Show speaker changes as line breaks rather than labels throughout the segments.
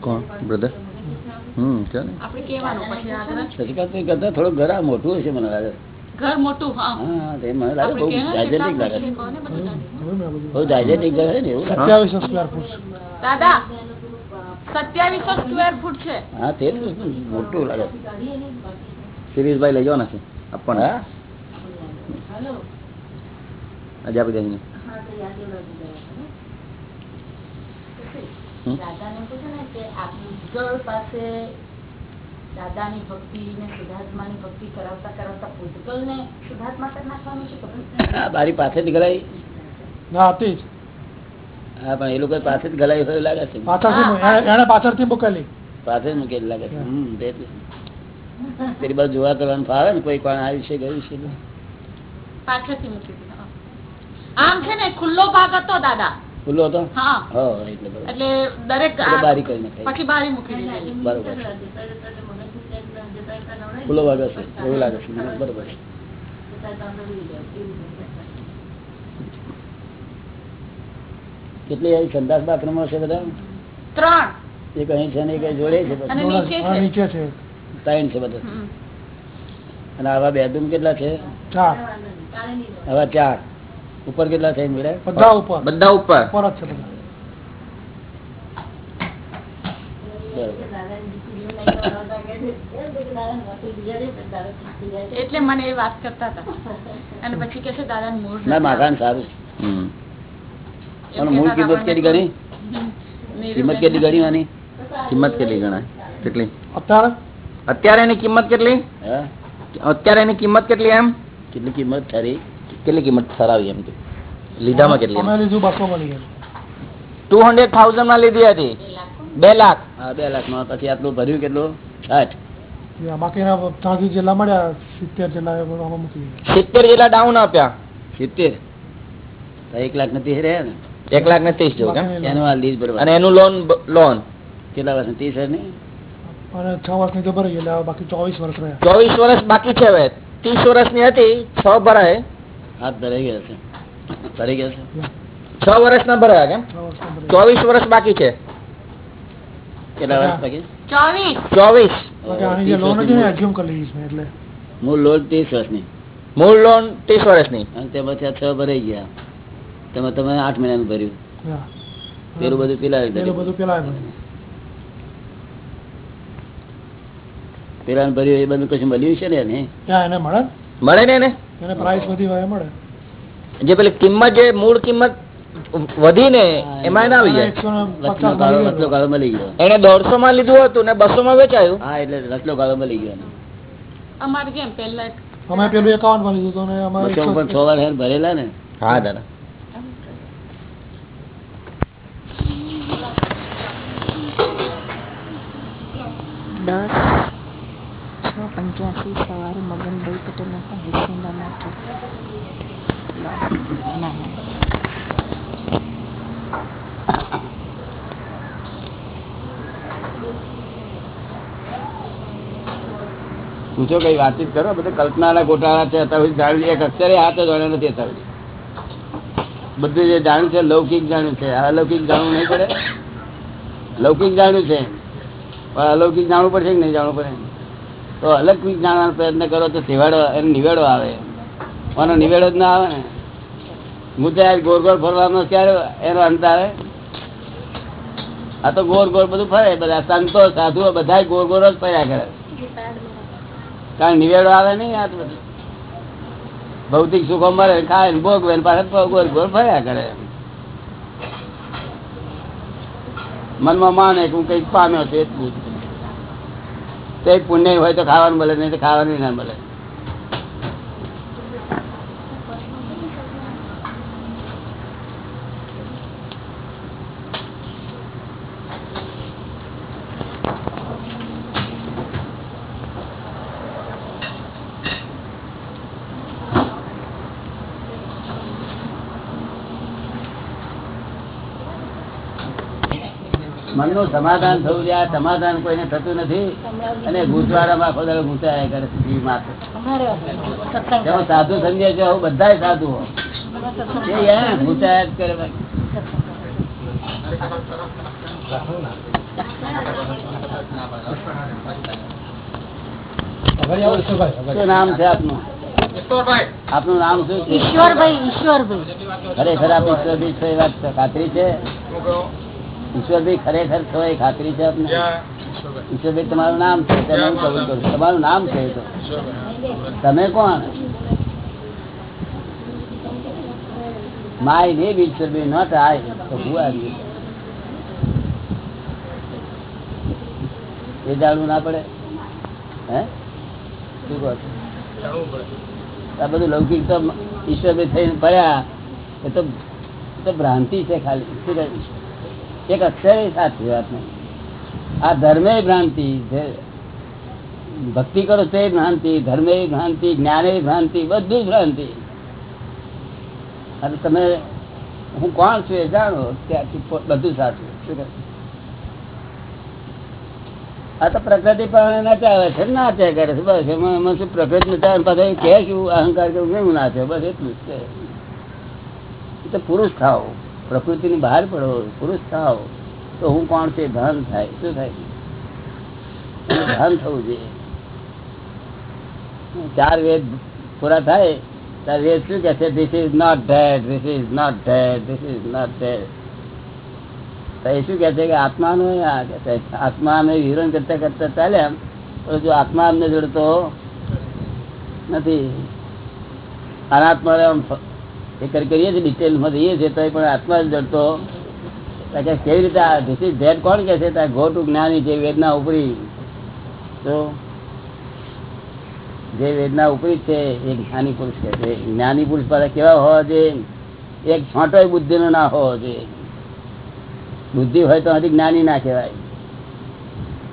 કોણ? બ્રધર હમ ચાલે
આપણે કહેવાનું પછી આગળ
શશિકાંત કરતા થોડું ઘર મોટું હશે મને લાગે
ઘર મોટું હા
હા તે મને લાગે બહુ ડાયજેટિક લાગે. બહુ ડાયજેટિક છે ને એવું લાગે.
દાદા સત્યાવીસો સ્ક્વેર ફૂટ છે.
હા તે મોટું લાગે. શિરીષભાઈ લઈ હા? આજે આપી?
દાદાને પાસે ભક્તિ ને શુદ્ધાત્માની ભક્તિ કરાવતા કરાવતા ભૂતગળ ને કરી નાખવાનું છે
બારી પાસેથી ગલાઈ
ના હતી જ.
હા પણ એ લોકો પાસે જ ગલાઈ હોય લાગે છે.
એને- પાછળથી મૂકેલી.
પાસે જ મૂકેલી લાગે છે. હમ તે જ. પેલી બાજુ જોવા કરવાનું ફાવે ને કોઈ કોણ આવી છે ગયું છે.
પાછળથી આમ છે ને ખુલ્લો ભાગ હતો દાદા.
ખુલ્લો હતો?
હા.
હા એટલે
એટલે દરેક
બારી કરી નાખી
પછી બારી મૂકી
બરોબર. ખુલ્લો ભાગ હશે એવું લાગે છે. બરોબર છે કેટલી આવી સંદાસ બાથરૂમો છે બધા?
ત્રણ.
એક અહીં છે ને એક જોડે છે
નીચે છે.
ત્રણ છે બધા? અને આવા બેડરૂમ કેટલા છે?
ચાર.
આવા ચાર. ઉપર કેટલા છે
બધા ઉપર.
બધા ઉપર?
ઉપર જ છે
એટલે મને એ વાત કરતા હતા. અને પછી કે છે દાદા મૂળ
ના
નથી
સારું. અને મૂળ કિંમત કેટલી ગણી? કિંમત કેટલી ગણી આની?
કિંમત કેટલી ગણાય? કેટલી?
અત્યારે
અત્યારે એની કિંમત કેટલી? અત્યારે એની કિંમત કેટલી એમ?
કેટલી કિંમત ખરી
કેટલી કિંમત ઠરાવી એમ લીધામાં કેટલી ટુ હંડ્રેડ થાઉઝન્ડમાં લીધી હતી. બે લાખ.
હા બે લાખમાં પછી આટલું ભર્યું કેટલું? સાઠ
બાકી બાકીના ત્યાંથી જેટલા મળ્યા સિત્તેર જેટલા
સિત્તેર જેટલા ડાઉન આપ્યા.
સિત્તેર? એક લાખ નથી રહ્યા ને
એક લાખ ને ત્રીસ જેવું કેમ?
એનું આ લીઝ બરોબર
અને એનું લોન લોન
કેટલા વર્ષ ત્રીસ હજાર નહીં
અને છ વર્ષની તો ભરાઈ એટલે બાકી ચોવીસ વર્ષ રહ્યા.
ચોવીસ વર્ષ બાકી છે હવે. ત્રીસ વર્ષની હતી છ ભરાય.
હાથ ભરાઈ ગયા છે. ભરાઈ ગયા છે?
છ વર્ષ ના ભરાયા કેમ? ચોવીસ વર્ષ બાકી છે.
કેટલા વર્ષ બાકી?
ચોવીસ.
ને
મૂળ લોન ત્રીસ વર્ષની.
મૂળ લોન ત્રીસ વર્ષની.
અને તે પછી આ છ ભરાઈ ગયા. તમે તમે આઠ મહિનાનું ભર્યું. પેલું બધું પેલા
પેલા ભર્યું.
એ બધું કશું મળ્યું છે ને એને?
મળે ને?
મળે? ને એને?
એને પ્રાઇસ વધી હોય મળે.
જે પેલી કિંમત જે મૂળ કિંમત વધી ને એમાં ના આવી જાય.
ગાળો
મળી
ગયો.
એને દોઢસો માં લીધું હતું ને બસો માં વેચાયું?
હા એટલે રસલો ગાળો મળી ગયો.
અમારે કેમ પેલા
અમે પેલું એકાવનમાં લીધું હતું ને અમારે
છ વાર ભરેલા ને?
હા દાદા.
દસ, છ, પંચ્યાસી, સવારે મગનભાઈ પટેલ હતા હિસ્સેના માટે
પૂછો કઈ વાતચીત કરો, બધા કલ્પનાના ગોટાળા છે, અત્યાર એક અક્ષરે હાથ જાણ્યો નથી અત્યાર બધું જે જાણ્યું છે, લૌકિક જાણ્યું છે અલૌકિક જાણવું નહીં પડે? લૌકિક જાણ્યું છે. અલૌકિક જાણવું પડશે કે નહીં જાણવું પડે? તો અલૌકિક જાણવાનો પ્રયત્ન કરો તો સેવાડો એનો નિવેડો આવે. એનો નિવેડો જ ના આવે ને. મુદ્દા ગોળ ગોળ ફરવાનો ક્યારે એનો અંત આવે? આ તો ગોળ ગોળ બધું ફરે, બધા સંતો, સાધુઓ બધા ગોળ ગોળ જ ફર્યા કરે. કારણ નિવેડો આવે નહીં આ બધું. ભૌતિક સુખો મળે, ખાય ભોગવે ને પાછા ગોળ ગોળ ફર્યા કરે મનમાં માને કે હું કંઈક પામ્યો છું એટલું જ. તે પુણ્ય હોય તો ખાવાનું મળે નહીં તો ખાવાનું ના મળે. મનનું સમાધાન થવું જોઈએ. આ સમાધાન કોઈને થતું નથી. અને ગુંચવાડામાં આખો દાડો ગુસાયા કરે છે જેઓ સાધુ સમજે છે બધા સાધુ ગુસાયા જ કરે શું નામ છે આપનું? આપનું નામ શું છે?
ઈશ્વરભાઈ ઈશ્વરભાઈ.
ખરેખર આપ ઈશ્વરભાઈ વાત ખાતરી છે. ઈશ્વરભાઈ ખરેખર છો એ ખાતરી છે આપને? ઈશ્વરભાઈ તમારું નામ છે તમે હું કબૂલ કરું તમારું નામ છે તો. તમે કોણ? My name Ishwarbhai not I તો હું આવી એ જાણવું ના પડે? હે? શું કહો આ બધું લૌકિક તો ઈશ્વરભાઈ થઈને પડ્યા એ તો એ તો ભ્રાંતિ છે ખાલી. શું કહે? એક અત્યારે સાચી વાત નહીં. આ ધર્મે ભ્રાંતિ ભક્તિ કરો તે ભ્રાંતિ ધર્મે ભ્રાંતિ જ્ઞાને ભ્રાંતિ, બધું જ ભ્રાંતિ. અને તમે, હું કોણ છું એ જાણો, ત્યાંથી બધું સાચું. શું? આ તો પ્રકૃતિ પણ નચાવે છે નાચે કરે છે, બસ એમાં એમાં શું પ્રકૃતિ નચાવે પાછા કહે શું અહંકાર કેવું કેવું નાચે બસ એટલું જ છે તો પુરુષ થાવ પ્રકૃતિની બહાર પડો, પુરુષ થાવ તો હું કોણ છે? ભાન થાય. શું થાય? એનું ભાન થવું જોઈએ. ચાર વેદ પૂરા થાય, ચાર વેદ શું કે છે? This is not that this is not that this is not that તો એ શું કે છે કે આત્માનો આ કે છે? આત્મા અમે વિરોધ કરતા કરતા ચાલ્યા તો જો આત્મા અમને જોડતો નથી અનાત્મા એ કરીએ છીએ ડિટેલમાં જઈએ છીએ તો પણ આત્મા જ જડતો. કેવી રીતે ધીસ ઇઝ ધેટ કોણ કે છે? ત્યાં ગો જ્ઞાની જે વેદના ઉપરી. તો જે વેદના ઉપરી છે, એ જ્ઞાની પુરુષ કે છે. જ્ઞાની પુરુષ પાસે કેવા હોવા જોઈએ? એક છોટો બુદ્ધિ નો હોવો જોઈએ. બુદ્ધિ હોય તો હજી જ્ઞાની ના કહેવાય.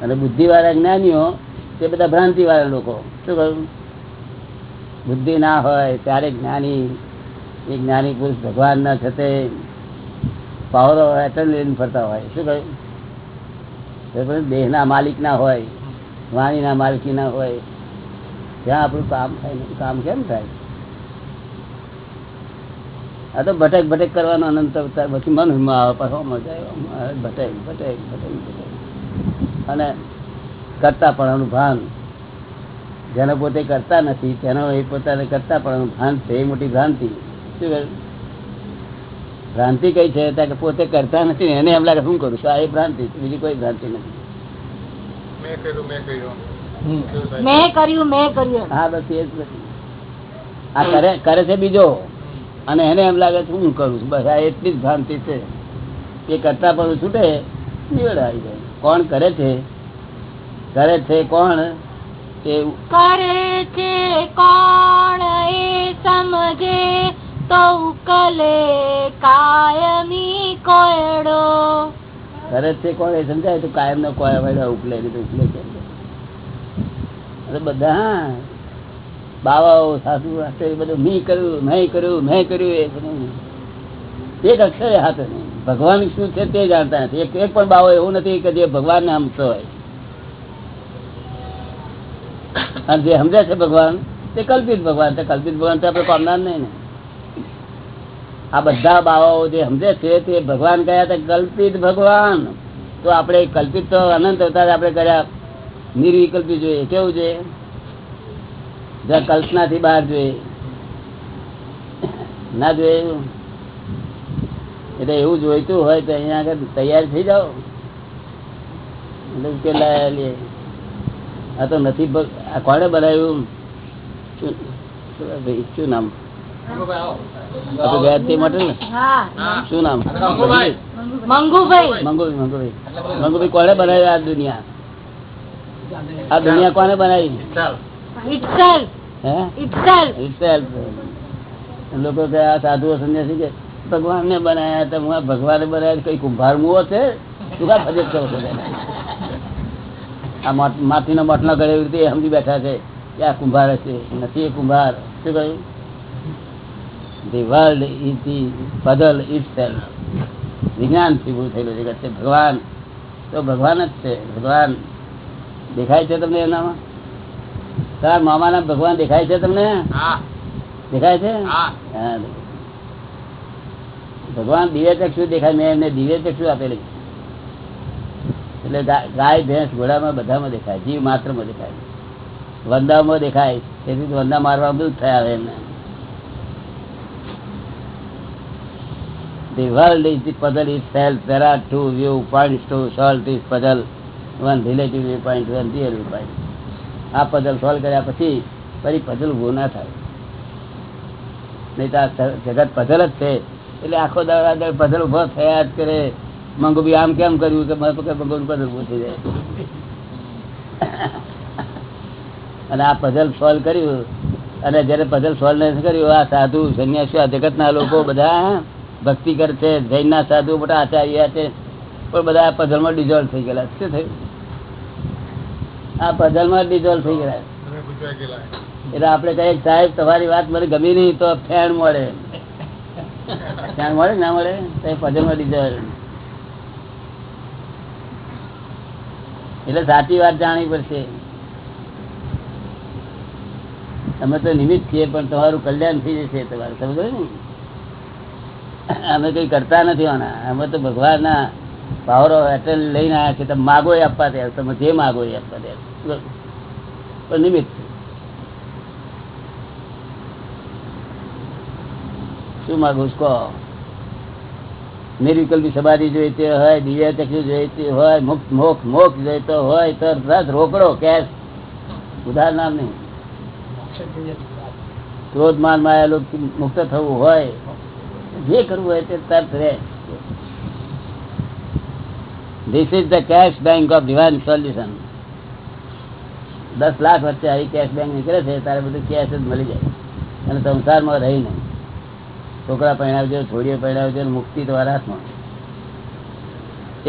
અને બુદ્ધિ વાળા જ્ઞાનીઓ, તે બધા ભ્રાંતિ વાળા લોકો. શું કહ્યું? બુદ્ધિ ના હોય, ત્યારે જ્ઞાની એ જ્ઞાની પુરુષ ભગવાન ના છતે પાવરો લઈને ફરતા હોય. શું કહ્યું? દેહના માલિક ના હોય, વાણીના માલકી ના હોય. ત્યાં આપણું કામ થાય કામ કેમ થાય? આ તો ભટક ભટક કરવાનો અનંત અવતાર, પછી મનમાં આવે, પાછો મજા ભટક ભટક ભટક ભટક. અને કરતા પણ ભાન જેને પોતે કરતા નથી, તેનો એ પોતાને કરતા પણ ભાન છે એ મોટી ભ્રાંતિ? ભ્રાંતિ કઈ છે? ત્યાં કે પોતે કરતા નથી. ને એને એમ લાગે શું કરું? આ એ ભ્રાંતિ બીજી કોઈ ભ્રાંતિ નથી.
મેં કર્યું મેં કર્યું.
હા બસ એ જ બધી. આ કરે કરે છે બીજો. અને એને એમ લાગે છે હું કરું? બસ આ એટલી જ ભ્રાંતિ છે. એ કરતા પણ છૂટે નિવેડ આવી જાય. કોણ કરે છે? કરે છે કોણ?
કરે છે કોણ? એ સમજે. તો ઉકલે કાયમી કોયડો.
કરે છે કોણ સમજાય? તો કાયમ નો કોઈ વડે ઉપલે ઉપલે છે. બધા બાવાઓ, સાસુ હાથે બધું મી કર્યું, મેં કર્યું મેં કર્યું, એ બધું. એક અક્ષરે હાથ નહીં. ભગવાન શું છે તે જાણતા નથી. એક પણ બાવો એવું નથી કે જે ભગવાન ને હમતો હોય. અને જે સમજે છે ભગવાન, તે કલ્પિત ભગવાન તે કલ્પિત ભગવાન તો આપણે પામનાર નહીં ને. આ બધા બાવાઓ જે સમજે છે તે ભગવાન કયા હતા કલ્પિત ભગવાન. તો આપણે કલ્પિત તો અનંત અવતાર આપણે કર્યા. નિર્વિકલ્પી જોઈએ. કેવું છે જ્યાં કલ્પનાથી બહાર જોઈએ. ના જોઈએ? એટલે એવું જોઈતું હોય તો અહીંયા આગળ તૈયાર થઈ જાઓ. એટલે ઉકેલાયા લે. આ તો નથી કોણે બનાવ્યું? શું નામ? આ ગયા તે માટે ને?
હા.
શું નામ?
મંગુભાઈ.
મંગુભાઈ.
મંગુભાઈ મંગુભાઈ. મંગુભાઈ કોને બનાવી આ દુનિયા? આ દુનિયા કોને બનાવી?
ઇટસેલ્ફ
હે?
Itself
Itself. લોકો કે આ સાધુ સંન્યાસી કે ભગવાન ને બનાયા તો હું ભગવાન બનાવ્યા કઈ કુંભાર મુવો છે? તું કા ફજત કરો છો? આ માટી નો મઠનો ગળે એવી રીતે સમજી બેઠા છે કે આ કુંભાર છે નથી એ કુંભાર. શું કહ્યું? The world is the puzzle it વિજ્ઞાનથી ઉભું થયેલું જગત છે. ભગવાન. તો ભગવાન જ છે. ભગવાન દેખાય છે તમને એનામાં? તાર મામાના ભગવાન દેખાય છે તમને? દેખાય છે. ભગવાન દિવ્ય ચક્ષુ દેખાય. મેં એમને દિવ્ય ચક્ષુ આપેલી. એટલે ગાય ભેંસ ઘોડામાં બધામાં દેખાય. જીવ માત્રમાં દેખાય. વંદામાં દેખાય. તેથી વંદા મારવા બધું થયા એમને. The world is the puzzle itself. There are two viewpoints to solve this puzzle. One relative viewpoint, one real viewpoint. આ પઝલ સોલ્વ કર્યા પછી ફરી પઝલ ઊભો ના થાય નહીં તો આ જગત પઝલ જ છે એટલે આખો દાડા પઝલ ઊભો થયા જ કરે મંગુ બી આમ કેમ કર્યું કે મારે પકડ મંગુ પઝલ ઉભું થઈ જાય અને આ પઝલ સોલ્વ કર્યું અને જ્યારે પઝલ સોલ્વ નથી કર્યું આ સાધુ સંન્યાસી આ જગતના લોકો બધા ભક્તિ કર છે જૈનના સાધુ મોટા આચાર્ય છે પણ બધા આ પઝલમાં ડિઝોલ્વ થઈ ગયેલા શું થયું? આ પઝલમાં ડિઝોલ્વ થઈ ગયેલા એટલે આપણે કહીએ સાહેબ તમારી વાત મને ગમી નહીં તો ફેણ મળે. ફેણ મળે ના મળે? તો પઝલમાં ડિઝોલ્વ એટલે સાચી વાત જાણવી પડશે. અમે તો નિમિત્ત છીએ પણ તમારું કલ્યાણ થઈ જશે તમારું. સમજો ને? અમે કઈ કરતા નથી આના અમે તો ભગવાનના પાવરો અટલ લઈને આવ્યા છે તમે માગો એ આપવા તૈયાર તમે જે માગો એ આપવા તૈયાર પણ નિમિત્ત. શું માગું છું? કહો. નિર્વિકલ્પી સમાધિ જોઈતી હોય દિવ્ય ચક્ષુ જોઈતી હોય મુક્ત મોક્ષ મોક્ષ જોઈતો હોય તો રસ રોકડો કેશ ઉધાર નામ નહીં. ક્રોધ માનમાં મુક્ત થવું હોય જે કરવું હોય તે તરત રહે. This is the cash bank of divine solution દસ લાખ વચ્ચે આવી કેશ બેંક નીકળે છે, તારે બધું કેશ જ મળી જાય. અને સંસારમાં રહી નહીં. છોકરા પહેણાવજો છોડીઓ પહેણાવજો મુક્તિ તમારા હાથમાં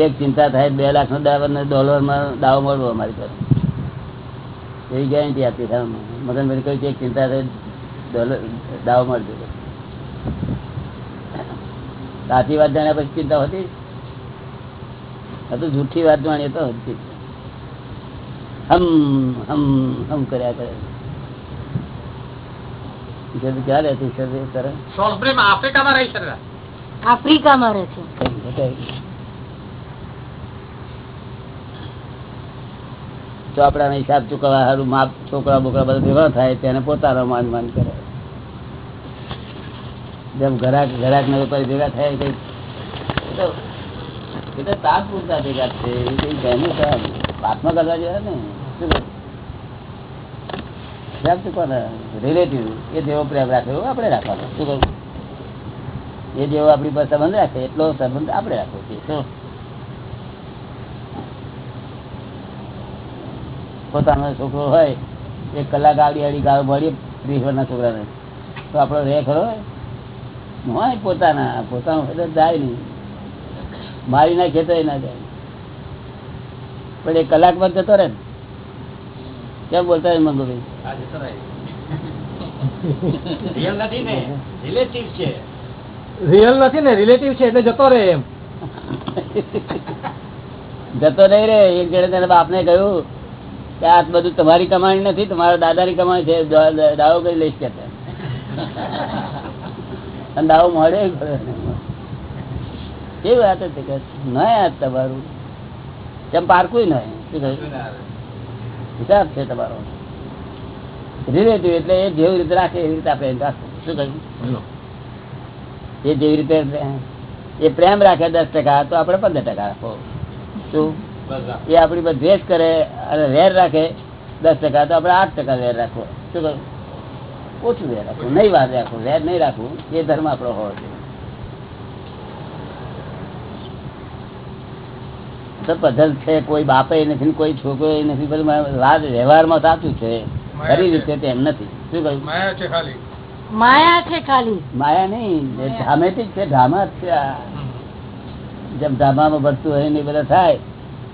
એક ચિંતા થાય બે લાખનો ડાવર ડોલરમાં દાવો મળવો અમારી પાસે. એવી ગેરંટી આપી સાહેબ મગનભાઈ કહ્યું એક ચિંતા થાય, ડોલર દાવો મળજો. સાચી વાત જાણ્યા પછી ચિંતા હોતી આ તો જૂઠી વાત જાણીએ તો હતી હમ હમ હમ કર્યા કરે. ક્યાં રહેતું ઈશ્વર
આફ્રિકામાં રહી શકે.
આફ્રિકામાં રહે છે.
ચોપડાનો હિસાબ ચૂકવવા સારું માપ છોકરા બોકરા બધા ભેગા થાય તેને પોતાનો માન માન કરે. જેમ ઘરાક ઘરાક ના વેપારી ભેગા થાય કઈ એ તાપ પૂરતા ભેગા છે. એ કઈ બહેનું તો કરવા જેવા ને. શું ચૂકવાના એ જેવો પ્રેમ આપણે પાસે સંબંધ રાખે, એટલો સંબંધ આપણે રાખવો છીએ પોતાનો છોકરો હોય, એક કલાક આડી આડી ગાળો મળીએ ત્રીસ વર્ષના છોકરાને. તો આપણો રે ખરો હોય પોતાના પોતાનું એટલે જાય નહીં. મારી ના ખેતો ના જાય. પણ એ કલાક બાદ જતો રહે ને. કેમ બોલતા હોય મંગુભાઈ?
રિયલ નથી ને રિલેટિવ છે. એટલે જતો રહે એમ.
જતો નહીં રે એક જણે તેના બાપને કહ્યું કે આ બધું તમારી કમાણી નથી તમારા દાદાની કમાણી છે. દાવો કરી લઈશ કે દાવો મળે એ વાત હતી કે ન યાદ તમારું? કેમ પારકું ન હિસાબ છે તમારો. રિલેટિવ એટલે એ જેવી રીતે રાખે એવી રીતે આપણે રાખવું શું કહ્યું એ જેવી રીતે એ પ્રેમ રાખે દસ ટકા તો આપણે પંદર ટકા રાખો. શું? એ આપણી પર દ્વેષ કરે અને વેર રાખે દસ ટકા તો આપણે આઠ ટકા વેર રાખવો શું કહ્યું ઓછું વેર રાખવું નહીં વાર રાખવું વેર નહીં રાખવું એ ધર્મ આપણો હોવો જોઈએ તો પધલ છે કોઈ બાપે નથી કોઈ છોકરો નથી બધું વ્યવહારમાં સાચું છે. ખરી રીતે તેમ નથી. શું કહ્યું?
માયા છે ખાલી.
માયા નહીં એ ધામેથી જ છે ધામા છે. જેમ ધામામાં ભરતું હોય ને બધા થાય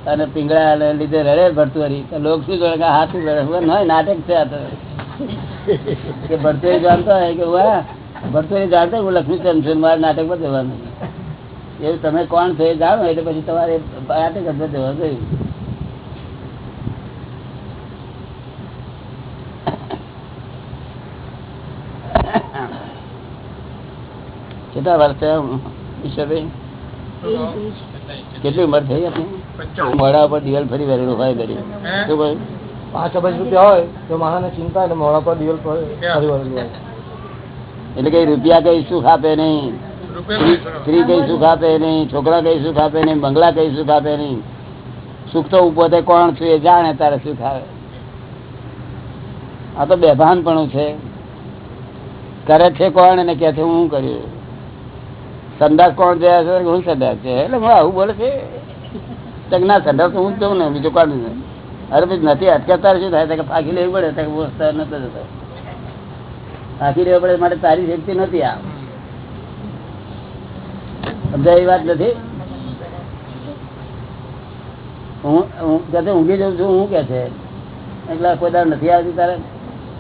અને પીંગળા લીધે રડે ભરતું હરી તો લોક શું જોડે હાથ રડે નાટક છે આ તો. કે ભરતું જાણતો હોય કે વાહ ભરતું જાણતો હું લક્ષ્મીચંદ છું મારે નાટક પર જવાનું એવું તમે કોણ છો એ જાણો એટલે પછી તમારે આટે ગમે જવા ગયું કેટલા વર્ષ થયા ઈશ્વરભાઈ કેટલી ઉંમર થઈ આપની મોડા ઉપર દિવાલ ફરી વરેલું હોય બરી શું કહ્યું
પાંચ અબજ રૂપિયા હોય તો માણસને ચિંતા એટલે મોડા પર દિવસ પર
એટલે કઈ રૂપિયા કઈ સુખ આપે નહીં. સ્ત્રી કઈ સુખ આપે નહીં છોકરા કઈ સુખ આપે નહીં બંગલા કઈ સુખ આપે નહીં. સુખ તો પોતે કોણ છું એ જાણે તારે સુખ આવે. આ તો બેભાનપણું છે. કરે છે કોણ અને કે છે હું કર્યું? સંદાસ કોણ જયા છે હું સંદાસ છે? એટલે હું આવું બોલે છે. ના સંદાસ હું જ જઉં ને બીજું કોણ નહીં. અરે પછી નથી અટકાતા શું થાય? કે ફાંકી લેવી પડે ફાંકી લેવા પડે માટે તારી શક્તિ નથી આ. સમજાય વાત નથી? હું કહે ઊંઘી જઉં છું, હું કે છે? એટલે કોઈ દાર નથી આવતી તારે?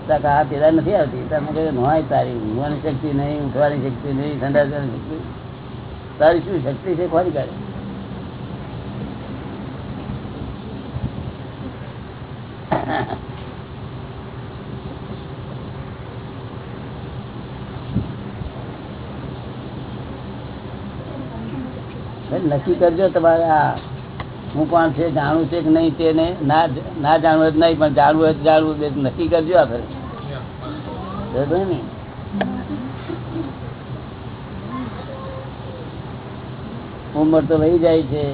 આ હા નથી આવતી? તમે કહે નોય તારી ઊંઘવાની શક્તિ નહીં, ઉઠવાની શક્તિ નહીં, ઠંડા શક્તિ તારી શું શક્તિ છે? ખોરી કાઢે નક્કી કરજો તમારે હું કોણ છે જાણવું છે કે નહીં તેને? ના જાણવું જ નહીં, પણ જાણવું હોય જાણવું. બે નક્કી કરજો આપણે ને? ઉંમર તો વહી જાય છે.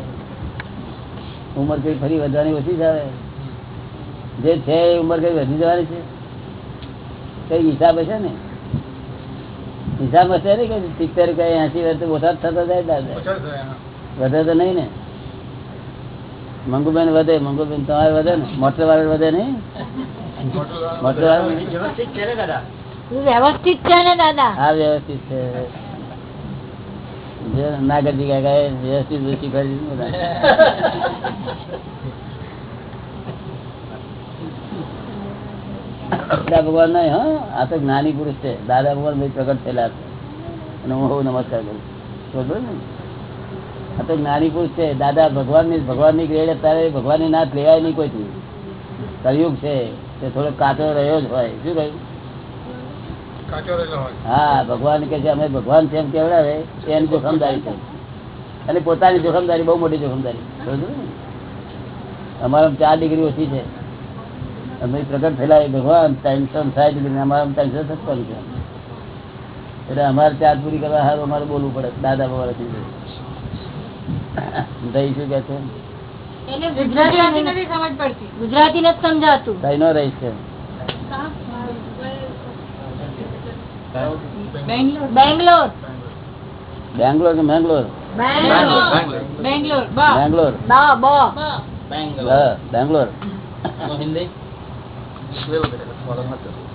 ઉંમર કઈ ફરી વધવાની ઓછી આવે જે છે એ ઉંમર કઈ વધી જવાની છે? કઈ હિસાબ હશે ને? હિસાબ હશે ને કે સિત્તેર કઈ એસી વર્ષ ઓછા થતા જાય દાદા? વધે તો નહીં ને? મંગુબેન વધે મંગુબેન તમારે વધે ને? મોટર વાળા વધે નહીં? મોટર વાળા
વ્યવસ્થિત છે ને દાદા?
હા વ્યવસ્થિત છે. જે નાગરજી કાકા વ્યવસ્થિત ઓછી કરી દીધું બધા. દાદા ભગવાન નહીં હા. આ તો જ્ઞાની પુરુષ છે. દાદા ભગવાન ભાઈ પ્રગટ થયેલા છે. અને હું નમસ્કાર કરું બરોબર ને. આ તો જ્ઞાની પુરુષ છે. દાદા ભગવાનની ભગવાનની ગ્રેડ અત્યારે ભગવાનની નાથ લેવાય નહીં કોઈથી. કલયુગ છે. તે થોડો કાચો રહ્યો જ હોય. શું કહ્યું? હા ભગવાન કે છે અમે ભગવાન છે એમ કેવડાવે? એની જોખમદારી છે. અને પોતાની જોખમદારી બહુ મોટી જોખમદારી સમજો ને? ચાર ડિગ્રી ઓછી છે. અમે પ્રગટ થયેલા એ ભગવાન ટેન્શન ડિગ્રી અમારા ત્રણસો છપ્પન છે. એટલે અમારે ચાર પૂરી કરવા સારું અમારે બોલવું પડે. દાદા ભગવાન દઈ શું કે છે?
ગુજરાતી નથી સમજ પડતી.
ગુજરાતી નથી સમજાતું.
કઈ નો રહીશ
બેંગ્લોર.
બેંગ્લોર.
બેંગ્લોર કે મેંગ્લોર
બેંગ્લોર બા
બેંગ્લોર
બા બ
હા Bangalore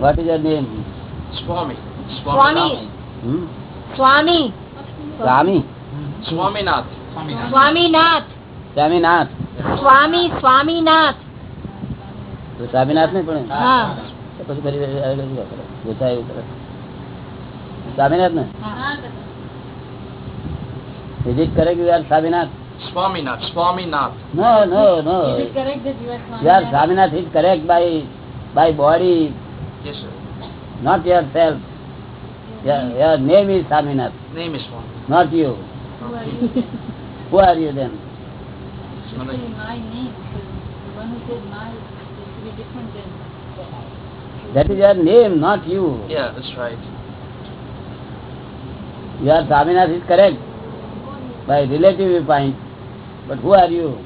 what is your name
Swami
Swami
Hmm?
Swami
Swami.
Swaminath
Swaminath
Swaminath
Swami Swaminath
તો સ્વામીનાથ નહીં પણ પછી કરે? કરે સ્વામીનાથ ને? Is it correct you are Swaminath,
Swaminath.
No, no, no.
Is it correct that
you are Swaminath? You are Swaminath is correct by, by body.
Yes, sir.
Not yourself. Your, your name is Swaminath.
Name is Swaminath.
Not you. Who are you who are you then?
Actually, my name. The one who said my is different than
that is your name, not you.
Yeah, that's right.
Your Swaminath is correct. By relative viewpoint. But who are you?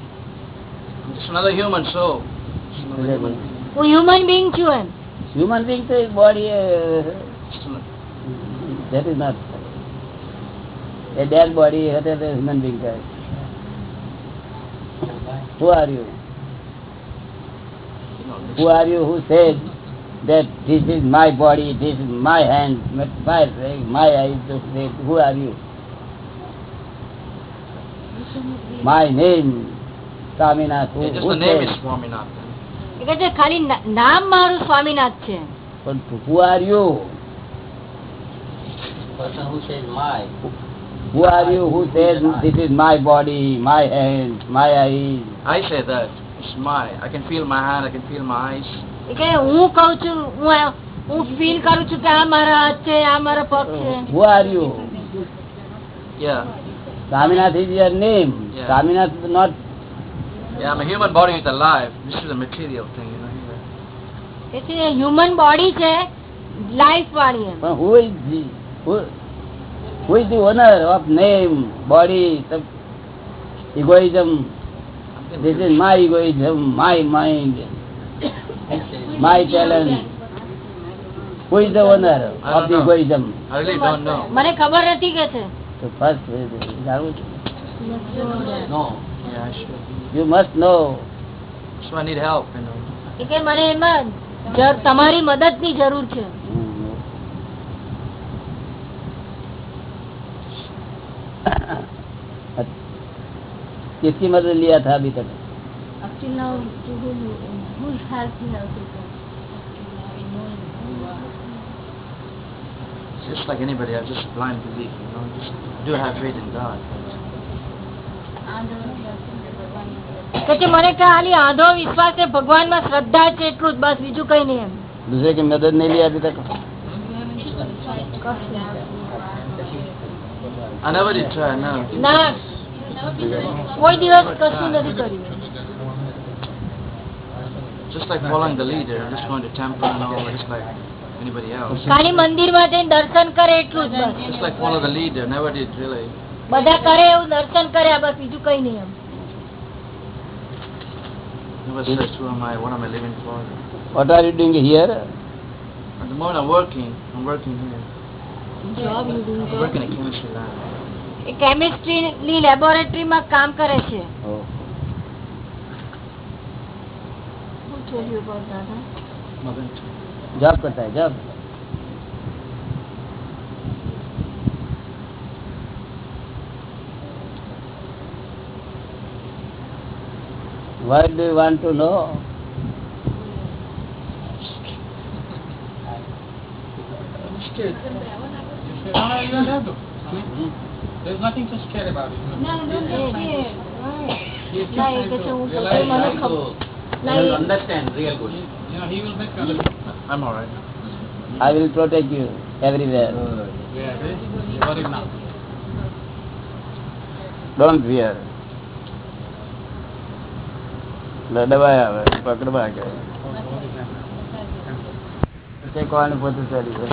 It's another human soul.
Who human being to him?
Human being to his body. Uh, that is not. A dead body, that is a human being. Guy. Who are you? Who are you who says that this is my body, this is my hand, my, my eyes, who are you? My name, Swaminath. Who,
yeah, just
who
the name
said?
is Swaminath.
એ કહે છે ખાલી ના- નામ મારું સ્વામીનાથ છે
But who are you?
person who says my.
Who are you who says this is my body, my hands, my eyes?
I say that. It's my. I can feel my hand. I can feel my eyes.
એ કે હું કઉ છું હું આ- હું feel કરું છું કે આ મારા હાથ છે આ મારા પગ છે
Who are you?
Yeah.
Swaminath is your name.
Yeah.
Swaminath not
Yeah, I'm a human body is alive. This is a material thing, you know. This
is a human body, છે life body.
But who is the who, who is the owner of name, body, sub- egoism? This is my egoism, my mind, my talent. Who is the owner
I
of the egoism?
I really don't know.
મને ખબર નથી કે છે
So first, જાણવું છે.
No.
Yeah, I should.
you must know.
So I need help, you know.
એ કે મને એમાં જ- તમારી મદદની જરૂર છે
किसकी मदद लिया था अभी तक
just like anybody else, just blind belief, you know. Just do have faith in God.
આંધળો દર્શન છે ભગવાનનું દર્શન.
કે છે મને ખાલી આંધળો વિશ્વાસ છે ભગવાનમાં શ્રદ્ધા છે એટલું જ બસ બીજું કઈ નહીં એમ
दूसरे की मदद नहीं लिया अभी तक
I never did try, no.
ના કોઈ દિવસ કશું નથી કર્યું
Just like following the leader, just going to temple and all, just like anybody else.
ખાલી મંદિરમાં જઈને દર્શન કરે એટલું જ બસ
Just like follow the leader, never did really.
બધા કરે એવું દર્શન કર્યા બસ બીજું કઈ નહીં એમ
Never searched who am I, what am I living for.
What are you doing here?
At the moment I'm working, I'm working here.
Job
I'm working at chemistry lab.
એ કેમિસ્ટ્રીની લેબોરેટરીમાં કામ કરે છે
Oh.
Who told you about that, huh?
Job करता है job What do you want to know? Scared. No, no.
There's nothing to scare about it.
No, no,
understand real good.
You know, he will make. Other
all right.
I will protect you everywhere.
Yeah, worry now.
Don't fear. દબાય આવે પકડવા કે તે કોણ પોતે ચાલી છે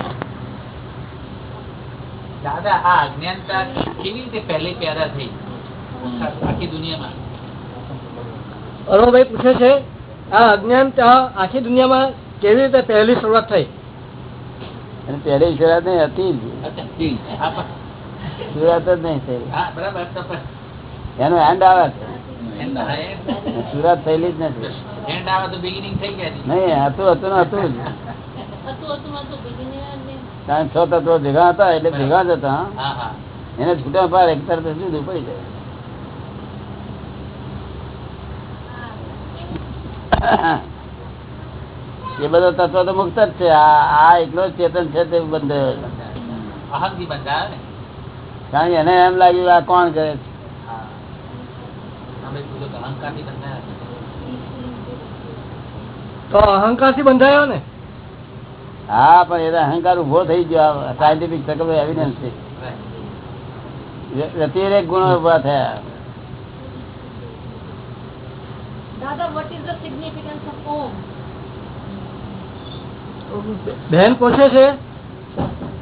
દાદા આ અજ્ઞાનતા કેવી રીતે પહેલી પેદા થઈ આખી દુનિયામાં
અરુણભાઈ પૂછે છે આ અજ્ઞાનતા આખી દુનિયામાં કેવી રીતે પહેલી શરૂઆત થઈ?
અને પહેલી શરૂઆત નહીં હતી.
હા,
શરૂઆત જ નહીં થઈ.
હા,
એનો એન્ડ આવે છે. શરૂઆત થયેલી જ નથી. નહીં હતું હતું ને હતું કારણ છ તત્વો ભેગા હતા એટલે ભેગા જ હતા
હા. હા
એને છૂટા પાર એક તરફ જુદું પડી જાય એ બધો તત્વ તો મુક્ત જ છે. આ આ એકલો જ ચેતન છે તે બંધ.
અહમથી બંધાયો ને
કારણ કે એને એમ લાગ્યું આ કોણ કરે છે?
હા. અમે કીધું કે અહંકારથી બંધાયા છે.
તો અહંકારથી બંધાયો ને?
હા પણ એ અહંકાર ઊભો થઈ ગયો. સાયન્ટિફિક એવિડન્સ છે. વ્યતિરેક ગુણો ઊભા થયા.
દાદા
બહેન પૂછે છે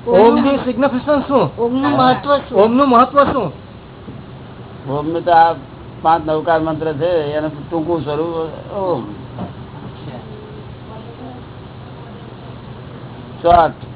ઓમની સિગ્નિફિકન્સ શું?
ઓમનું મહત્વ શું?
ઓમનું મહત્વ શું?
ઓમનું તો આ પાંચ નવકાર મંત્ર છે એને ટૂંકું સ્વરૂપ ઓમ. શોર્ટ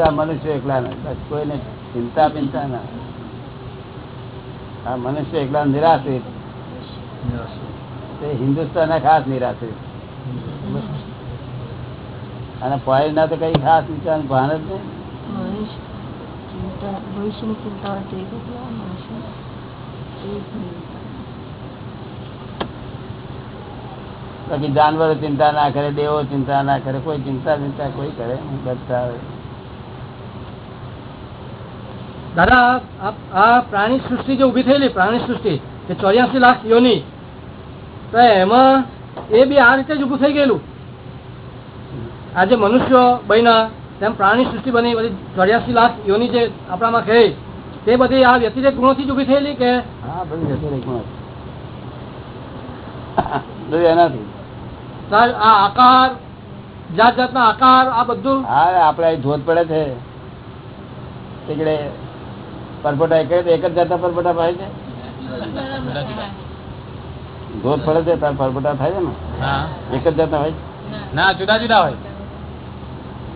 બધા મનુષ્ય એકલા ના. કોઈને ચિંતા પિંતા ના. આ મનુષ્ય એકલા નિરાશ્રિત. તે હિન્દુસ્તાન ખાસ નિરાશ્રિત. અને ફોરેન ના તો કઈ ખાસ વિચાર ભાન જ નહીં. બાકી જાનવરો ચિંતા ના કરે દેવો ચિંતા ના કરે કોઈ ચિંતા ચિંતા કોઈ કરે. બધા
દાદા આ પ્રાણી સૃષ્ટિ જે ઊભી થયેલી પ્રાણી સૃષ્ટિ કે ચોર્યાસી લાખ યોની. તો એમાં એ બી આ રીતે જ ઉભું થઈ ગયેલું. આજે મનુષ્યો બન્યા તેમ પ્રાણી સૃષ્ટિ બની બધી ચોર્યાસી લાખ યોની જે આપણામાં કહે તે બધી આ વ્યતિરેક ગુણોથી જ ઊભી થયેલી કે?
હા એનાથી.
સાહેબ, આ આકાર જાત જાતના આકાર આ બધું?
હા આપડે ધોધ પડે છે. પરપોટા એક જ એક જ જાતના પરપોટા ભાઈ છે? ધોધ પડે છે તાર પરપોટા થાય છે ને? એક જ જાતના હોય
ના જુદા જુદા હોય.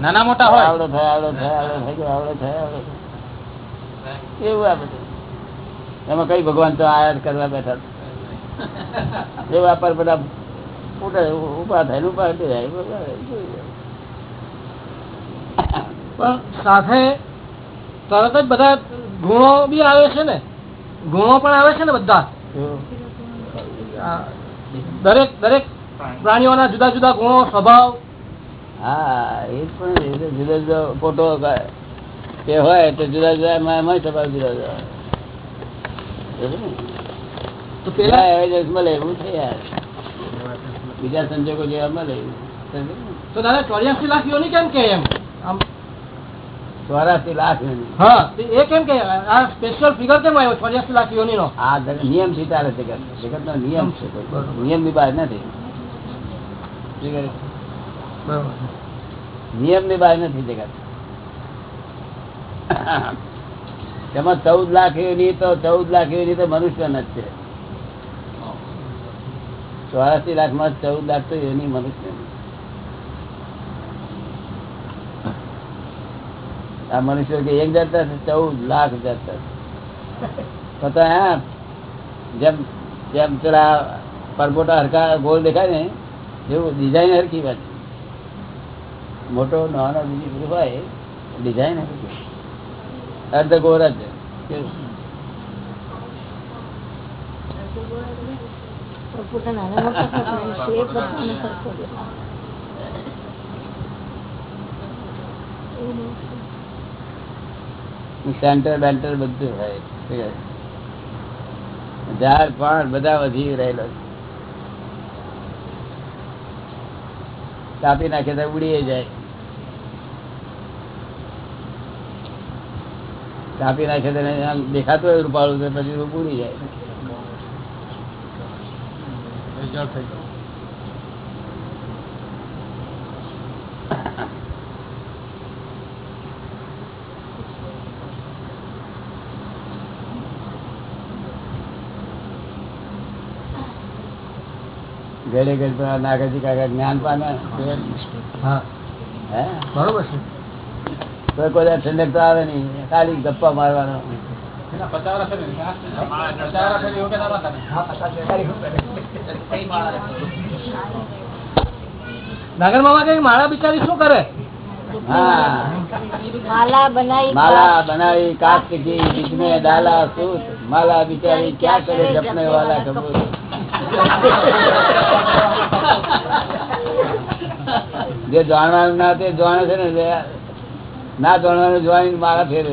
નાના મોટા હોય.
આવડો થાય આવડો થાય આવડો થાય આવડો થાય આવડો એવું આ બધું. એમાં કઈ ભગવાન તો આયાત કરવા બેઠા છે. એવું આ પરપોટા ફૂટે ઊભા થાય ને ઊભા જાય.
પણ સાથે તરત જ બધા ગુણો બી આવે છે ને? ગુણો પણ આવે છે ને બધા? દરેક દરેક પ્રાણીઓના જુદા જુદા ગુણો સ્વભાવ.
હા એ પણ જુદો જુદો ફોટો તે હોય તો જુદા જુદા સ્વભાવ જુદા જુદા?
તો
પેલા એવરેજ મળે એવું છે યાર. બીજા સંજોગો જેવા મળે?
તો દાદા ચોર્યાસી લાખ યોની કેમ કે એમ? આમ
ચોરાસી લાખ
હા એ કેમ કે આ સ્પેશિયલ ફિગર કેમ આવ્યો? ચોર્યાસી લાખ યોની નો
આ નિયમથી ચાલે જગત જગત નો નિયમ છે નિયમની બહાર નથી? નિયમની બહાર નથી જગત. તેમાં ચૌદ લાખ એની તો ચૌદ લાખ એવી તો મનુષ્ય જ છે. ચોરાસી લાખમાં ચૌદ લાખ તો એની મનુષ્ય આ મનુષ્ય કે એક જાતતા છે, ચૌદ લાખ જાતતા પતા હા જેમ જેમ પેલા પરબોટા હરકા ગોળ દેખાય ને જેવું ડિઝાઇન હરકી વાત મોટો, નાનો, બીજી બધું હોય ડિઝાઇન હરકી અર્ધ ગોળ જ?
નાના મોટા થતા shape બધાનો સરખો દેખાય.
સેન્ટર બેન્ટર બધું હોય. ઝાડ પાણ બધા વધી રહેલો. કાપી નાખે તો ઉડી જાય. કાપી નાખે તો દેખાતું હોય રૂપાળું તો પછી ઉડી જાય. ઘરે ઘરે પેલા કાકા જ્ઞાન પામે.
બરોબર છે.
કોઈ કોઈ ઠંડક તો આવે નહીં. ખાલી ગપ્પા મારવાનો.
નાગર મામા કઈ માળા બિચારી શું કરે?
માલા બનાવી
કાપ કી ડાલા સૂત. માલા બિચારી ક્યાં કરે? જપને વાલા કબૂર જે જાણવાનું ના તે જાણે છે ને ના જાણવાનું જોવાની મારા ફેર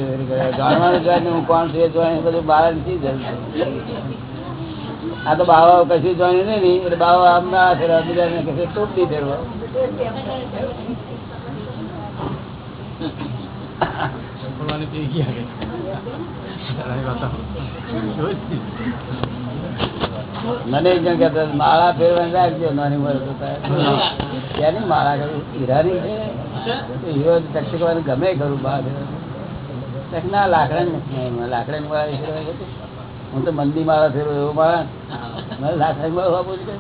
જાણવાનું જોઈને હું કોણ છું, એ જોઈને બધું મારા નથી આ તો બાવા કશું જોઈને નહીં એટલે બાવા આમ ના ફેરવા, બીજાને કશે નહીં ફેરવા
કે. તારી વાતો.
મને જણ કહેતો માળા ફેરવાની રાખજો, નાની ઉંમરે તો તારે. ક્યાંની માળા કરું? હીરાની છે? ગમે ખરું બહાર ના લાકડા લાકડા માળા હું તો મંદી માળા ફેરવું, એવો માળા મને લાકડા માળા આપું છું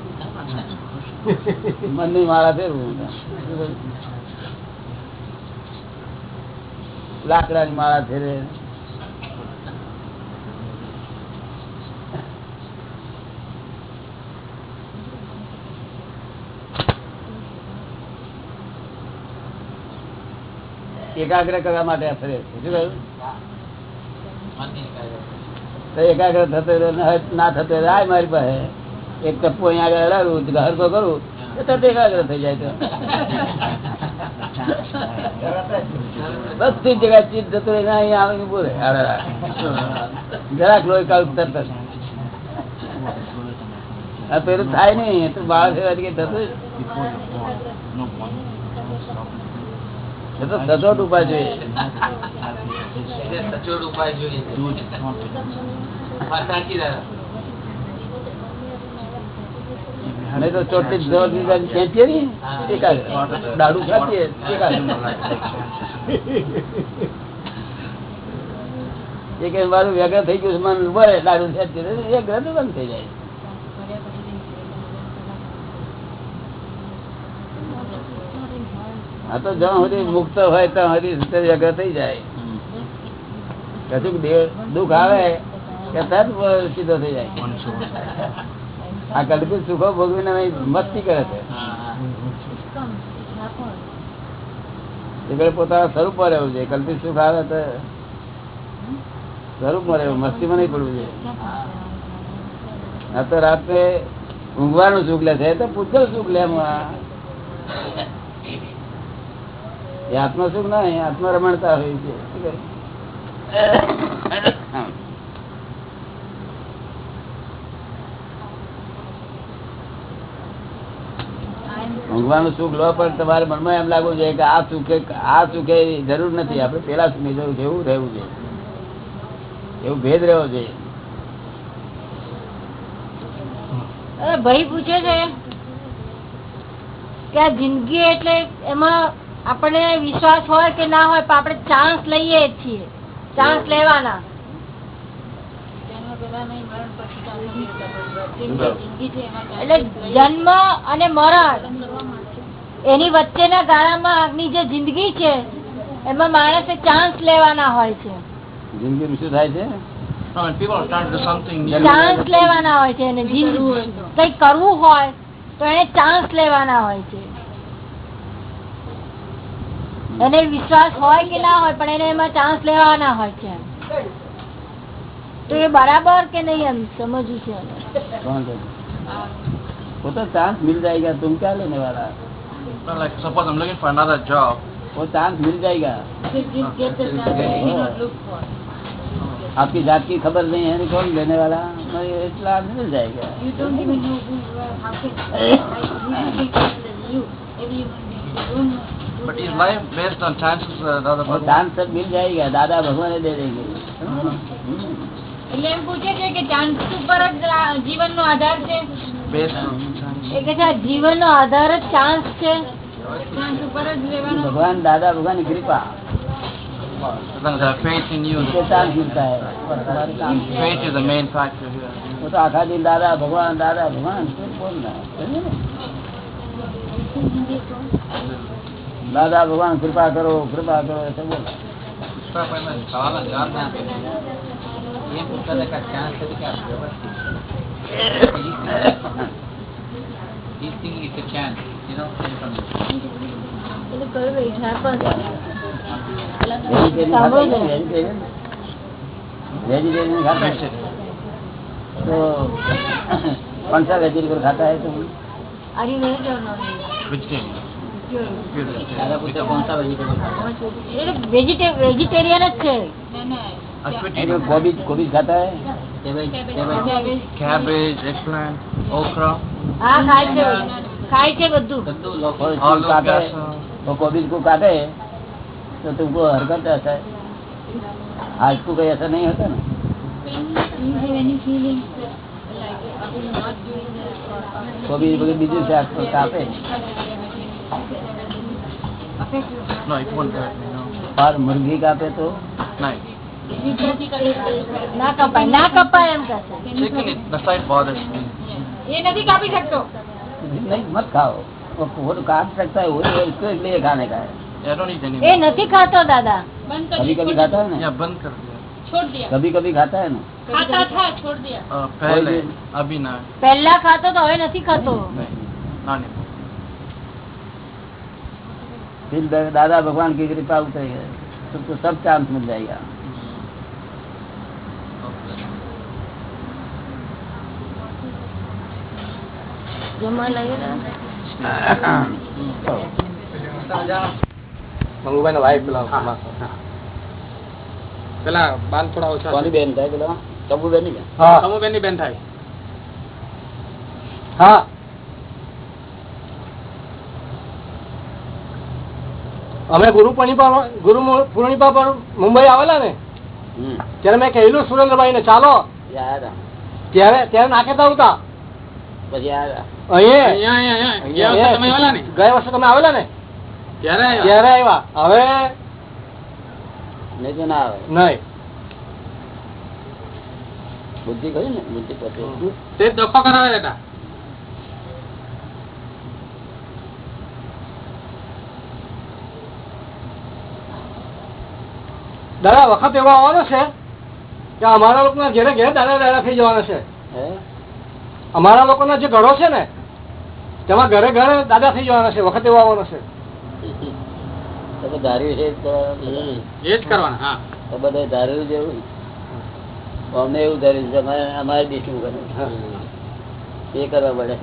મંદી માળા ફેરવું. લાકડાની માળા ફેરે. એકાગ્ર કરવા માટે ફરે છે શું કહ્યું? એકાગ્ર થતો ને થતો આય મારી પાસે. એક ટપ્પુ અહીંયા આગળ અડાડું હરકો કરું. તો તરત એકાગ્ર થઈ જાય તો. બધી જગ્યા ચીજ જતો અહીંયા આવે ઊભો જરાક લોહી કાઢું તરત પેલું થાય નહીં તો એવા થતું. એ તો સચોટ ઉપાય જોઈએ
સચોટ ઉપાય જોઈએ
નહીં તો દીધા ખેંચીએ ને? એકાગ્ર દાડુ ખાતીએ એકાગ્ર એક મારું વ્યગ્ર થઈ ગયું છે, મન વળે દાડુ ખેંચીએ ગ્રંથ બંધ થઈ જાય. આ તો જ્યાં સુધી મુક્ત હોય ત્યાં સુધી વ્યગ્ર થઈ જાય. કશું દુઃખ આવે સીધો થઈ જાય. આ કલ્પિત સુખો ભોગવીને મસ્તી કરે છે. પોતાના સ્વરૂપમાં રહેવું છે કલ્પિત સુખ આવે તો સ્વરૂપમાં રહેવું, મસ્તીમાં નહીં પડવું જોઈએ. આ તો રાત્રે ઊંઘવાનું સુખ લે છે. તો પૂતગલ સુખ લે એમાં. એ આત્મ સુખ ના, એ આત્મ રમણતા હોય છે. ઊંઘવાનું સુખ લો, પણ તમારે મનમાં એમ લાગવું જોઈએ કે આ સુખે આ સુખે જરૂર નથી. આપણે પેલા સુખની જરૂર છે એવું રહેવું જોઈએ. એવું ભેદ રહેવો જોઈએ.
ભાઈ પૂછે છે કે આ જિંદગી એટલે એમાં આપણને વિશ્વાસ હોય કે ના હોય પણ આપણે ચાન્સ લઈએ છીએ. ચાન્સ લેવાના. એટલે જન્મ અને મરણ એની વચ્ચેના ગાળામાં જે જિંદગી છે એમાં માણસે ચાન્સ લેવાના હોય છે.
જિંદગી શું થાય છે?
ચાન્સ લેવાના હોય છે કઈ કરવું હોય તો એને ચાન્સ લેવાના હોય છે. એને વિશ્વાસ હોય કે ના હોય પણ એને એમાં ચાન્સ લેવાના હોય છે તો એ બરાબર કે નહીં એમ સમજવું છે એને.
कौन कहते? वो तो चांस मिल जाएगा तुम क्या लेने वाला
well, like suppose I'm looking for another job,
वो चांस मिल जाएगा
Just get the chance. You need not look for.
आपकी जात की खबर नहीं है तो कौन लेने वाला मैं ये चांस मिल जाएगा
You don't even know who you are. How can like, who is big than you? Every human being. You don't know.
but is life based on chances? Uh, the other
वो
person?
Chance सब मिल जाएगा दादा भगवान दे देंगे
એટલે એમ પૂછે છે કે ચાન્સ ઉપર જ આ જીવનનો આધાર છે
Based on chances.
એ કે છે આ જીવનનો આધાર જ ચાન્સ છે
ચાન્સ ઉપર જ લેવાનો
भगवान दादा भगवान की कृपा
As long as I have faith in you,
उससे चांस मिलता है बस हमारे काम से।
faith is the main factor here.
वो तो आखा दिन दादा भगवान दादा भगवान फिर बोलना है समझे ना? दादा भगवान कृपा करो कृपा करो ऐसे बोला
પુષ્પા પહેલા સવાલનો જવાબ ના આપે એ પૂછતા હતા કે આ ચાન્સ છે કે આ વ્યવસ્થિત He's thinking it's a chance, you know, from the
એટલે કયું ભાઈ happen.
वेजिटेरियन
સાંભળો
खाता
છો?
है वेजिटेरियन वेजिटेरियन खाता है तो कौन सा वेजिटेबल खाता है तुम
Are you married or not?
Vegetarian.
दादा पूछा कौन सा वेजिटेबल
એટલે વેજીટે- વેજીટેરિયન જ છે
ના ના
I quit
है
eating
गोभी गोभी खाता है
cabbage.
cabbage, eggplant, okra,
હા ખાય છે ખાય છે બધું
બધું લોકો
और
aloo,
इसको काटे
gasa.
वो गोभी को काटे तो तुमको हरकत आता है आज को कोई ऐसा नहीं होता ना
You have any feelings like after not doing this or
गोभी वगैरह बीजू से आपको काटे और मुर्गी काटे तो
No.
You don't કરી
ના કપાય ના કપાય એમ કહેશે
Chicken, it, the sight bothers me.
એ નથી કાપી શકતો
नहीं मत खाओ वो वो तो काट सकता है वही है, उसको इसलिए खाने का है
Yeah, I don't eat
A
anymore.
નથી ખાતો દાદા
બંધ
कभी
કરી
कभी खाता है ना
Yeah, बंद कर दिया.
छोड़ दिया
कभी कभी खाता है ना
खाता था छोड़ दिया
Uh, पहले,
दिन-
अभी ना.
પહેલા ખાતો તો હવે નથી ખાતો
नहीं, not anymore.
फिर द- दादा भगवान की कृपा उतरी है सबको सब चांस मिल जाएगा
જમવા લાગેલા
મંગુભાઈ ના વાઈફ પેલા
પેલા બાલ થોડા ઓછા
કોની બેન થાય પેલા તબુ બેન ની
હા
સમુબેન ની બેન થાય
હા અમે ગુરુ પૂર્ણિમા ગુરુ પૂર્ણિમા પર મુંબઈ આવેલા ને ત્યારે મેં કહેલું સુરેન્દ્રભાઈ ને ચાલો ત્યારે ત્યારે અહીંયા
અહીંયા અહીંયા. ગયા વખતે તમે આવેલા ને?
ગયા વર્ષે તમે આવેલા ને?
ત્યારે આવ્યા.
આવ્યા. હવે
નહીં ના બુદ્ધિ ખરી ને? બુદ્ધિ પોતે.
તે દફા દફો કરાવે બેટા
દાદા વખત એવો આવવાનો છે કે અમારા લોકોના ઘેરે ઘેર દાદા દાદા થઈ જવાના છે.
હે?
અમારા લોકોના જે ઘરો છે ને તેમાં ઘરે ઘરે દાદા થઈ જવાના છે વખત એવો આવવાનો છે.
તો તો છે તો
એ જ કરવાના
તો બધા ધાર્યું જેવું અમને એવું ધાર્યું છે અમારે દેશું એ કરવા પડે.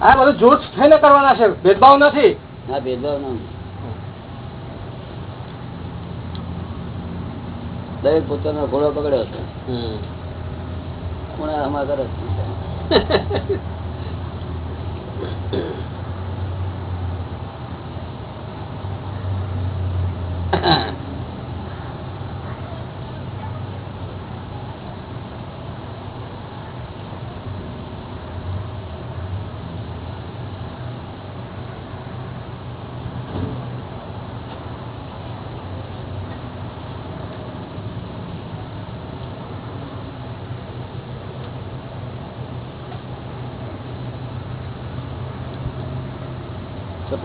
આ બધું જૂથ થઈને કરવાના છે ભેદભાવ નથી.
ના ભેદભાવ ના દરેક પોતાનો ઘોડો પકડ્યો હતો ખૂણા આમાં કરે છે?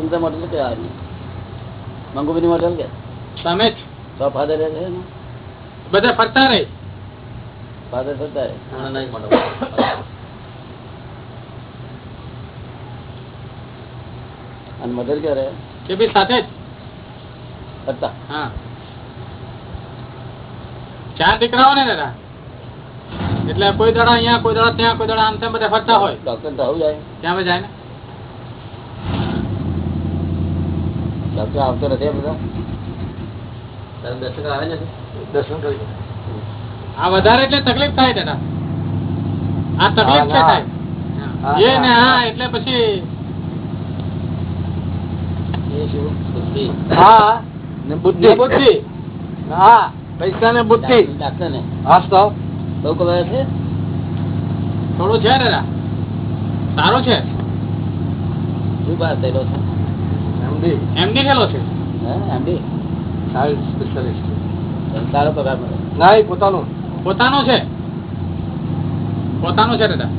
સ્વતંત્ર મોડલ કે આ મંગુબીની મોડલ કે?
તમે જ.
તો ફાધર છે ને.
બધા ફરતા રહે.
ફાધર ફરતા રહે. અને મધર ક્યારે?
કે બી સાથે જ.
ફરતા.
હા. ચાર દીકરાઓ ને દાદા. એટલે કોઈ દાડા અહીંયા કોઈ દાડા ત્યાં કોઈ દાડા આમ તેમ બધા ફરતા હોય.
ડોક્ટર તો આવું જાય.
ત્યાં જાય ને.
ડોક્ટર આવતો નથી બધા?
દર્શન કરી
આ વધારે એટલે તકલીફ થાય દાદા આ તકલીફ છે થાય એ ને
હા.
હા એટલે પછી
બુદ્ધિ.
હા ને બુદ્ધિ. બુદ્ધિ. હા પૈસા ને બુદ્ધિ.
ડાક્ટર ને
હાસ તો?
બહુ કમાય છે?
થોડું છે દાદા. સારું છે.
શું વાત થયેલો છે?
એમડી
છે?
એમડી
ચાઇલ્ડ સ્પેશિયાલિસ્ટ
સારો પગાર
ના એ પોતાનું.
પોતાનું છે? પોતાનું છે દાદા?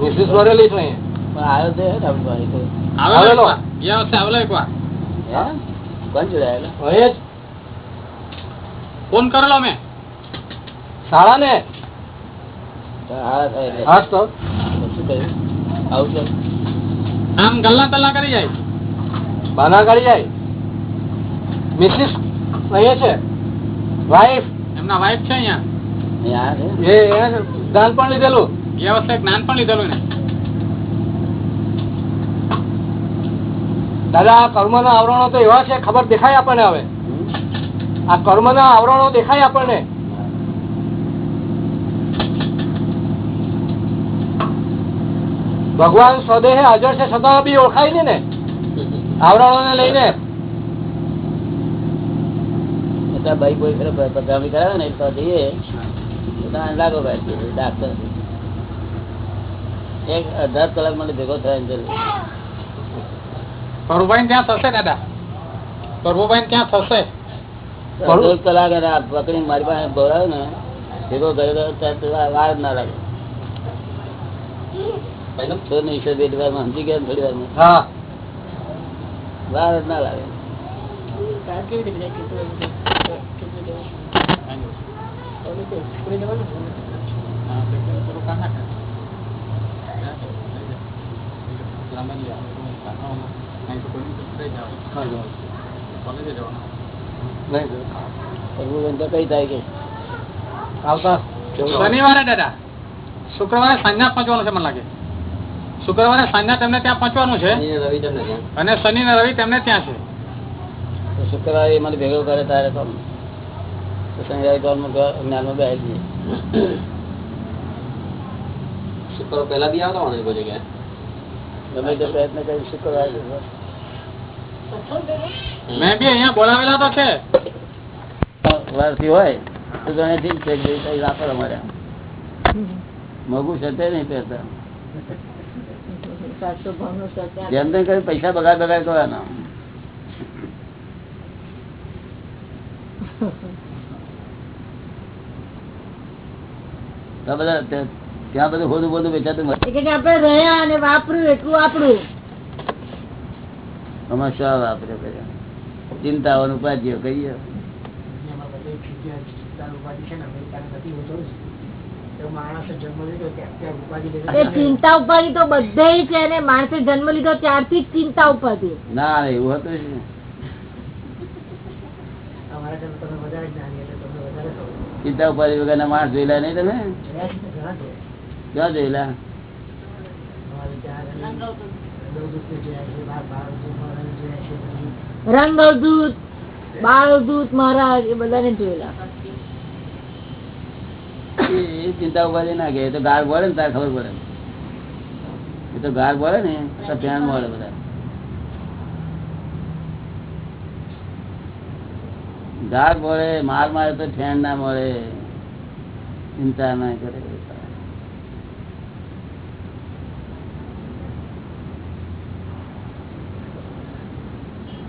મિસિસ વરેલી છે
આવ્યો તો હે ને આપણી પાસે તો.
આવેલો
આવેલો.
એક વાર. ગયા વર્ષે આવેલો એક વાર
કોણ જોડાયેલો?
અહીંયા જ.
ફોન કરેલો મેં.
શાળા ને?
હા
તો
તો. શું કહ્યું આવું
આમ ગલ્લા તલ્લા કરી જાય.
બાના કરી જાય. મિસિસ અહીંયા છે વાઈફ
એમના વાઈફ છે અહીંયા.
પણ લીધેલું.
ગયા જ્ઞાન પણ લીધેલું ને
દાદા આ કર્મના આવરણો તો એવા છે ખબર દેખાય આપણને હવે. આ કર્મના આવરણો દેખાય આપણને. ભગવાન સ્વદેહ હાજર છે છતાં બી ઓળખાય નહીં ને. આવરણો ને લઈને
ભાઈ કોઈ પધરામણી કરાવે ને તો જઈએ. લાગો ભાઈ ડાક્ટર. એક અઢાર કલાક મને ભેગો થાય અંદર
પ્રભુભાઈ ત્યાં થશે દાદા. પ્રભુભાઈ ત્યાં થશે.
અઢાર કલાક આ મારી પાસે બોલાવે ને ભેગો ત્યારે વાર ના લાગે. તો નહીં ઈશ્વર બે વારમાં સમજી ગયા થોડી વારમાં.
હા.
વાર જ ના
છે? ને?
ના કઈ
થાય કે?
આવતા.
શનિવારે દાદા. શુક્રવારે સાંજના પહોંચવાનું છે મને લાગે. શુક્રવારે સાંજના તેમને ત્યાં પહોંચવાનું છે? અને શનિ ને રવિ તેમને ત્યાં છે?
શુક્રવારે મને ભેગો કરે તારે તો. શનિવારે તો જ્ઞાનમાં બેસી જઈએ.
શુક્ર પહેલા બી આવતા હોય કોઈ જગ્યાએ?
ગમે તે પ્રયત્ન કરી શુક્રવારે
મેં બી અહીંયા બોલાવેલા તો છે.
વારથી હોય તો છે અમારે. મોઘું છે તે નહીં પહેરતા. જેમ તેમ કરી પૈસા બગાડ બગાડ કરવાના. તો બધા તે- ત્યાં બધું હોદું બોધું વેચાતું
આપણે રહ્યા અને વાપર્યું એટલું આપણું.
આમાં શું વાપરે કર્યા ચિંતાઓનું ઉપાધિઓ કરીએ
ચિંતા ઉપાધિ તો બધે છે અને માણસે જન્મ લીધો ત્યારથી જ ચિંતા ઉપાધિ.
ના એવું હતું જ. ચિંતા ઉપાધિ વગરના માણસ જોયેલા નહીં તમે? ક્યાં જોયેલા?
રંગ અવધૂત બાળ અવધૂત મહારાજ એ બધાને જોયેલા.
એ- ચિંતા ઉપાધિ ના એ તો ગાર પડે ને તાર ખબર પડે. એ તો ગાર પડે ને તો ધ્યાન મળે બધા. ગાર પડે માર મારે તો ફેન ના મળે. ચિંતા ના કરે.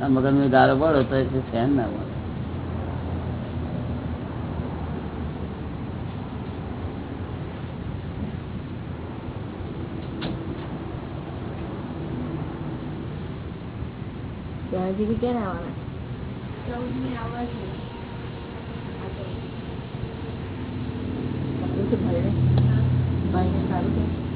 મગર મગજ ગારો પડો તો ફેન ના મળે.
ક્યારે આવવાના? સારું છે?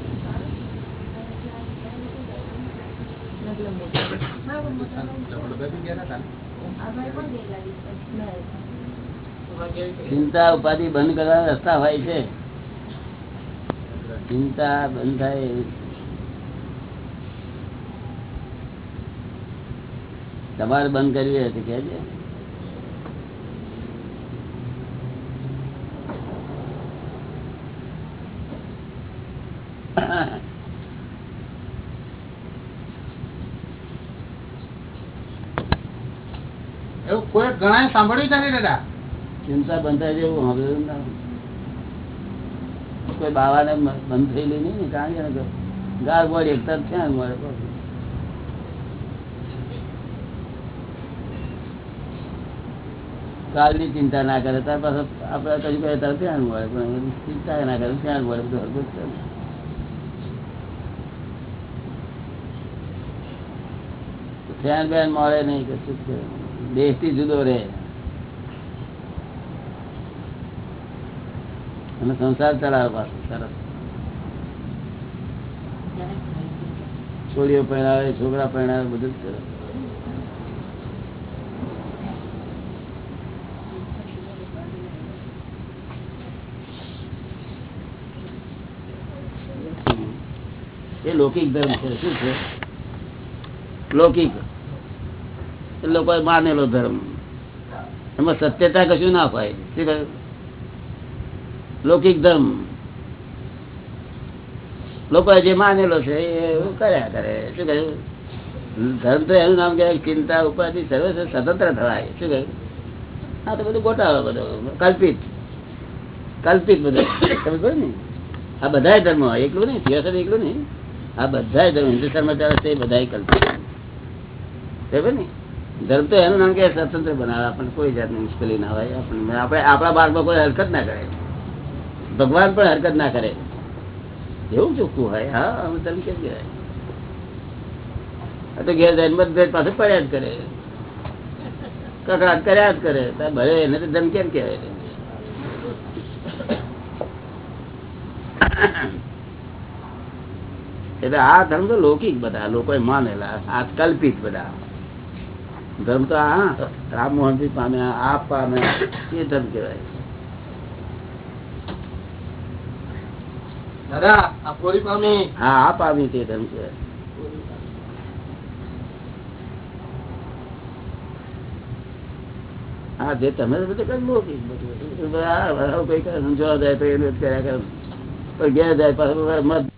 ચિંતા ઉપાધિ બંધ કરવા રસ્તા હોય છે. ચિંતા બંધ થાય તમારે બંધ કરવી હતી
એવું કોઈ ઘણા સાંભળ્યું નથી દાદા.
ચિંતા બંધ થાય છે એવું સાંભળ્યું ના. કોઈ બાવાને બંધ થયેલી નહીં કારણ કે ગાર મળે એકતા થયા ને મળે બસ. કાલની ચિંતા ના કરે. ત્યાર પાસે આપડે કઈ કહે ત્યારે ધ્યાન મળે, પણ ચિંતા ના કરે, ધ્યાન મળે, બધું હરકત છે ફેન બેન મળે નહીં, કશું જ દેહથી જુદો રહે. અને સંસાર ચલાવે પાસે સરસ. છોડીઓ પહેરાવે, છોકરા પહેરાવે, બધું જ કરે. એ લૌકિક ધર્મ છે. શું છે? લૌકિક. લોકોએ માનેલો ધર્મ. એમાં સત્યતા કશું ના હોય. શું કહ્યું? લૌકિક ધર્મ. લોકોએ જે માનેલો છે એ કર્યા કરે. શું કહ્યું? ધર્મ તો એનું નામ કહેવાય ચિંતા, ઉપાધિ સર્વ સ્વતંત્ર થવાય. શું કહ્યું? આ તો બધું ગોટાળો બધો. કલ્પિત. કલ્પિત બધું. સમજ ને આ બધા ધર્મ એકલું નહીં. થિયોસોફી એકલું નહીં. આ બધા ધર્મ હિન્દુસ્તાનમાં ચાલે છે, એ બધા બરાબર ને ધર્મ તો એનું નામ કે સ્વતંત્ર બનાવે, આપણને કોઈ જાતની મુશ્કેલી ના હોય, આપણને આપણે, આપણા બાળમાં કોઈ હરકત ના કરે. ભગવાન પણ હરકત ના કરે. એવું ચોખ્ખું હોય? હા, અમે ધર્મ કેમ કહેવાય? તો ઘેર જઈને મતભેદ પાસે પડ્યા જ કરે. કકડાટ કર્યા જ કરે. ભલે એને તો ધર્મ કેમ કહેવાય? એટલે આ ધર્મ તો લૌકિક બધા લોકો માનેલા. આ કલ્પિત બધા. ધર્મ તો આ રામમોહનજી પામે આ પામે એ ધર્મ કહેવાય.
દાદા આ પૂરી પામી.
હા આ પામી તે ધર્મ કહેવાય. હા જે તમે બધું કઈ લૌકિક બધું. કોઈ સમજવા જાય તો એનું જ કર્યા કરે પણ ઘેર જાય પાછું મત